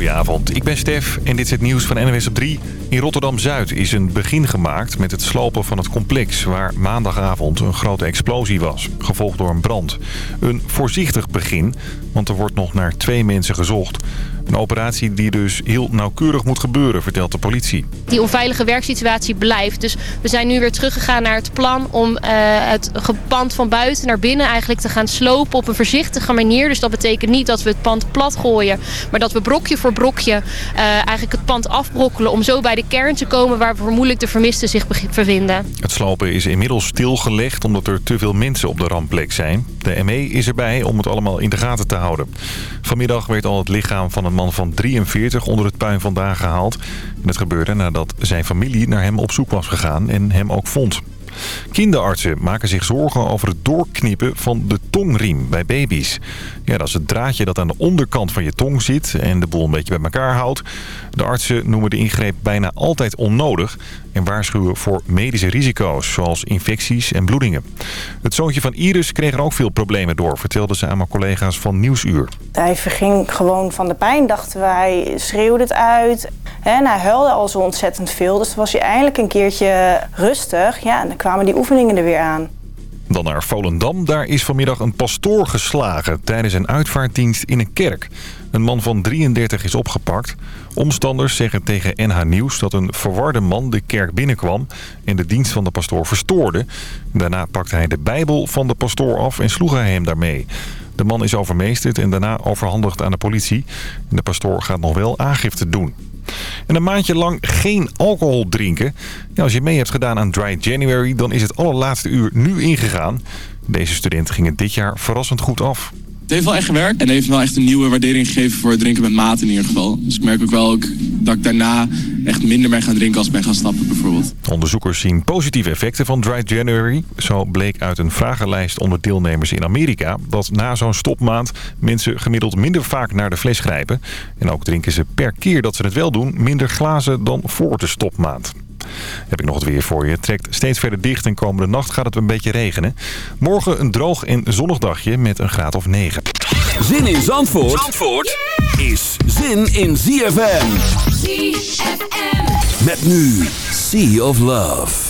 Goedenavond, ik ben Stef en dit is het nieuws van NWS op 3. In Rotterdam-Zuid is een begin gemaakt met het slopen van het complex... waar maandagavond een grote explosie was, gevolgd door een brand. Een voorzichtig begin, want er wordt nog naar twee mensen gezocht. Een operatie die dus heel nauwkeurig moet gebeuren, vertelt de politie. Die onveilige werksituatie blijft. Dus we zijn nu weer teruggegaan naar het plan om uh, het pand van buiten naar binnen eigenlijk te gaan slopen op een voorzichtige manier. Dus dat betekent niet dat we het pand plat gooien, maar dat we brokje voor brokje uh, eigenlijk het pand afbrokkelen om zo bij de kern te komen waar vermoedelijk de vermisten zich bevinden. Het slopen is inmiddels stilgelegd omdat er te veel mensen op de rampplek zijn. De ME is erbij om het allemaal in de gaten te houden. Vanmiddag werd al het lichaam van een man van 43 onder het puin vandaan gehaald. En het gebeurde nadat zijn familie naar hem op zoek was gegaan en hem ook vond. Kinderartsen maken zich zorgen over het doorknippen van de tongriem bij baby's. Ja, dat is het draadje dat aan de onderkant van je tong zit en de boel een beetje bij elkaar houdt. De artsen noemen de ingreep bijna altijd onnodig en waarschuwen voor medische risico's, zoals infecties en bloedingen. Het zoontje van Iris kreeg er ook veel problemen door, vertelde ze aan mijn collega's van Nieuwsuur. Hij verging gewoon van de pijn, dachten wij, schreeuwde het uit. En hij huilde al zo ontzettend veel, dus was hij eindelijk een keertje rustig. Ja, en dan kwamen die oefeningen er weer aan. Dan naar Volendam. Daar is vanmiddag een pastoor geslagen tijdens een uitvaartdienst in een kerk. Een man van 33 is opgepakt. Omstanders zeggen tegen NH Nieuws dat een verwarde man de kerk binnenkwam... en de dienst van de pastoor verstoorde. Daarna pakte hij de bijbel van de pastoor af en sloeg hij hem daarmee. De man is overmeesterd en daarna overhandigd aan de politie. De pastoor gaat nog wel aangifte doen. En een maandje lang geen alcohol drinken. Als je mee hebt gedaan aan Dry January, dan is het allerlaatste uur nu ingegaan. Deze student ging het dit jaar verrassend goed af. Het heeft wel echt gewerkt en heeft wel echt een nieuwe waardering gegeven voor het drinken met mate in ieder geval. Dus ik merk ook wel dat ik daarna echt minder ben gaan drinken als ik ben gaan stappen bijvoorbeeld. Onderzoekers zien positieve effecten van Dry January. Zo bleek uit een vragenlijst onder deelnemers in Amerika... dat na zo'n stopmaand mensen gemiddeld minder vaak naar de fles grijpen. En ook drinken ze per keer dat ze het wel doen minder glazen dan voor de stopmaand. Heb ik nog het weer voor je. Het trekt steeds verder dicht en komende nacht gaat het een beetje regenen. Morgen een droog en zonnig dagje met een graad of 9. Zin in Zandvoort, Zandvoort is zin in ZFM. ZFM. Met nu Sea of Love.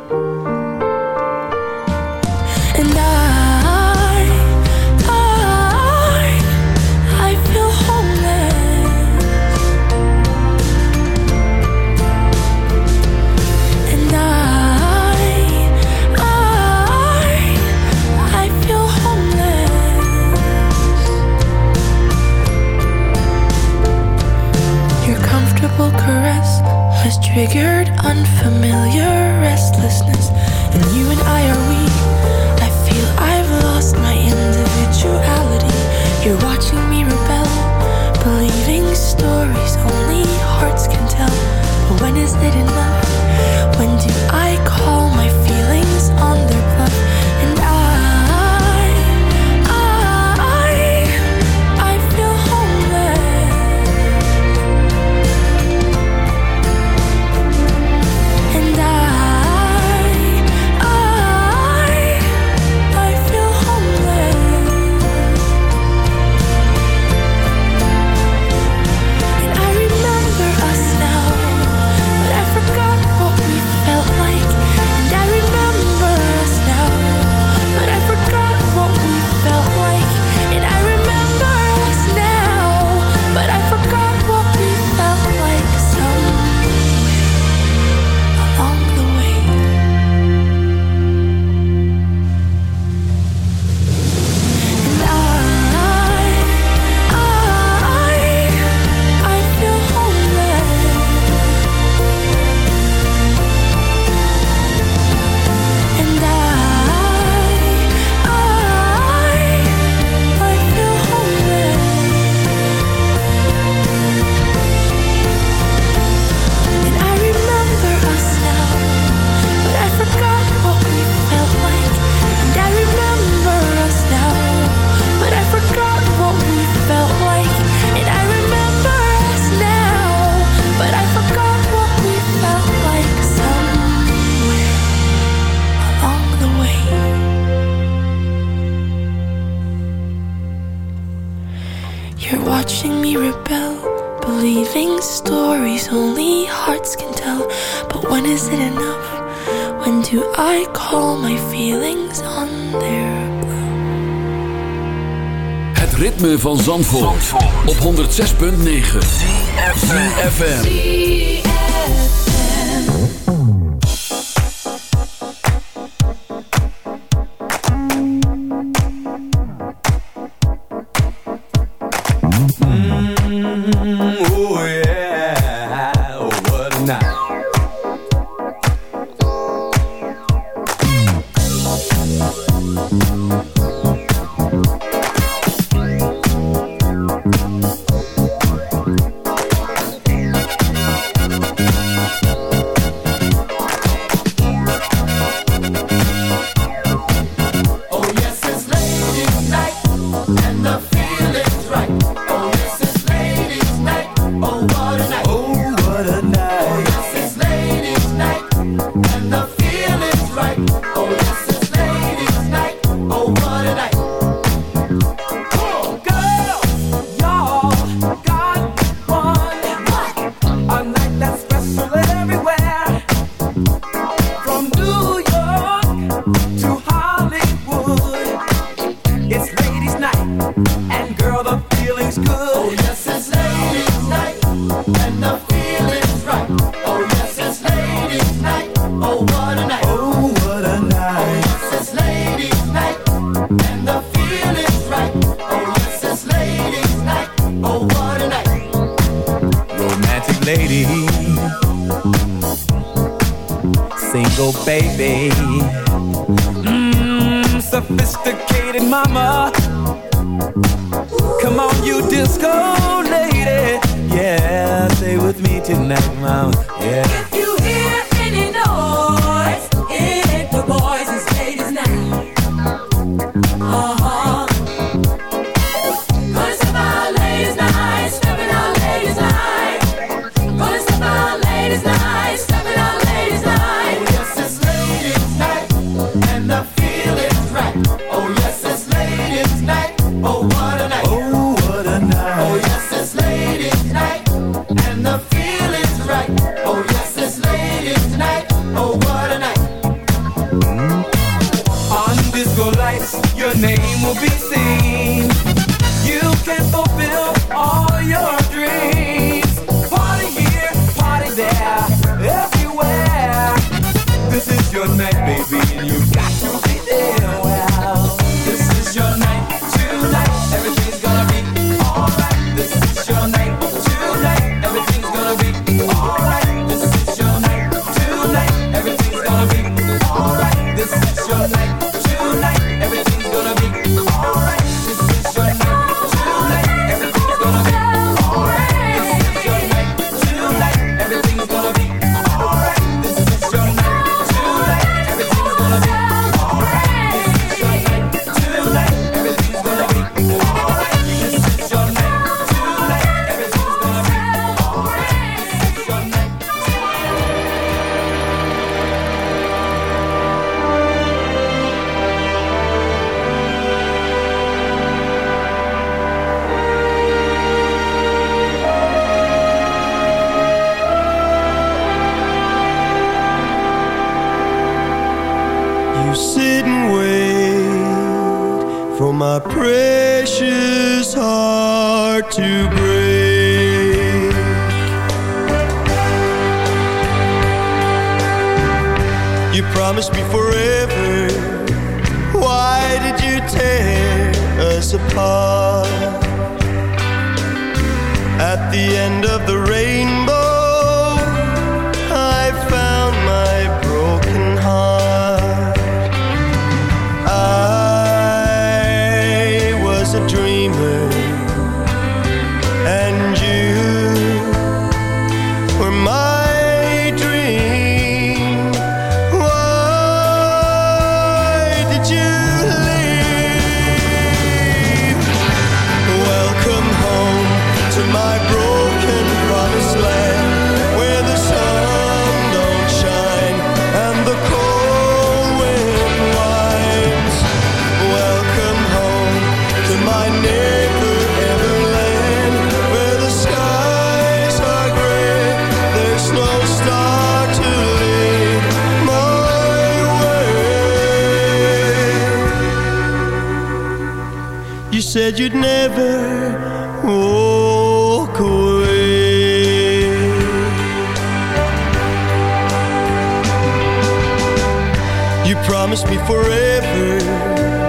I call my feelings on their blue. Het ritme van Zandvoort, Zandvoort. op 106.9 FM. promised me forever.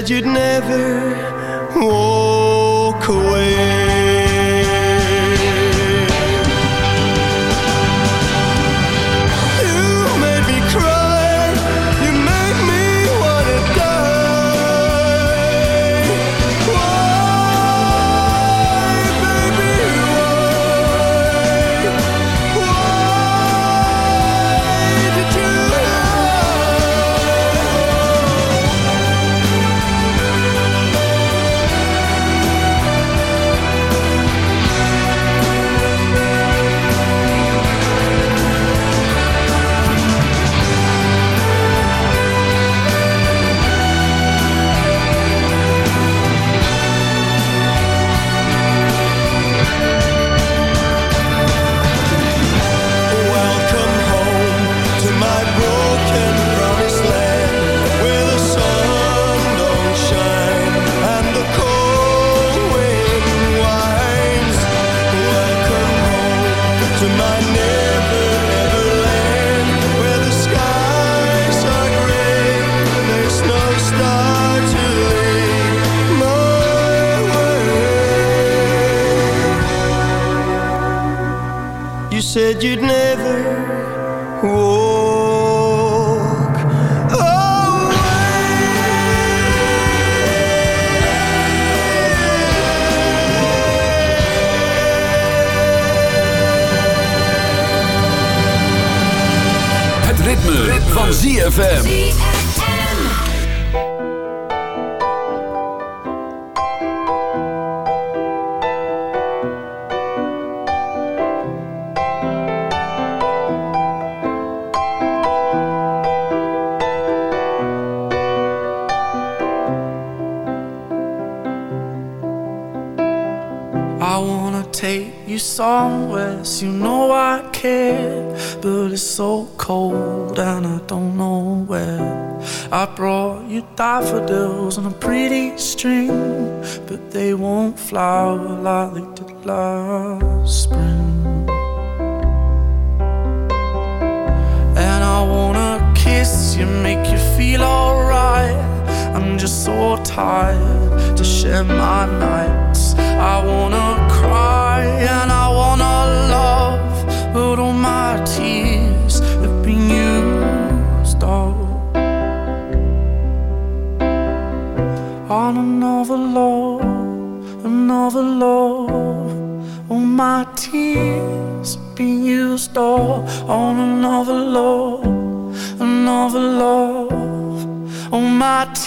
said you'd never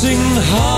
Hunting high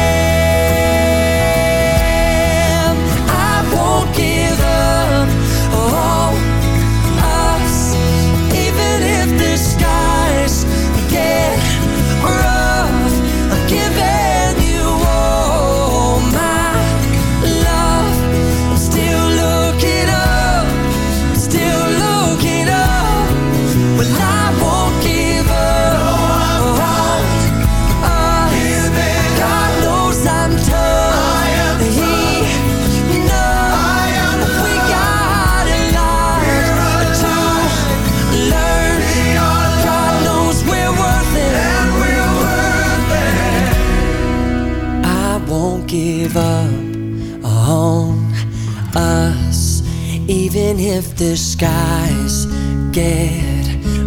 If the skies get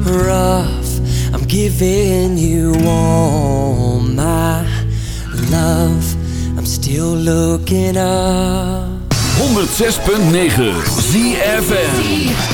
rough. I'm giving you all my love. I'm still looking up. 106.9 ZFN